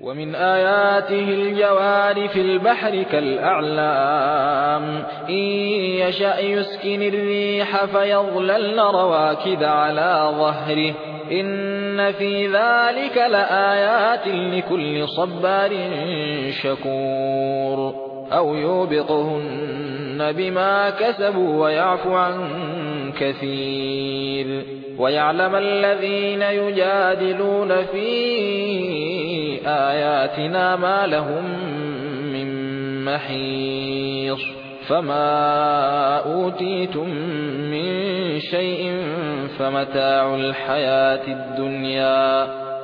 ومن آياته الجوار في البحر كالأعلام. إن يشأ يسكن الريح فيظللن رواكد على ظهره. إن في ذلك لآيات لكل صبار شكور. أو يوبقهن بما كسبوا ويعفو عن كثير. ويعلم الذين يجادلون في آياتنا ما لهم من محيص فما أوتيتم من شيء فمتاع الحياة الدنيا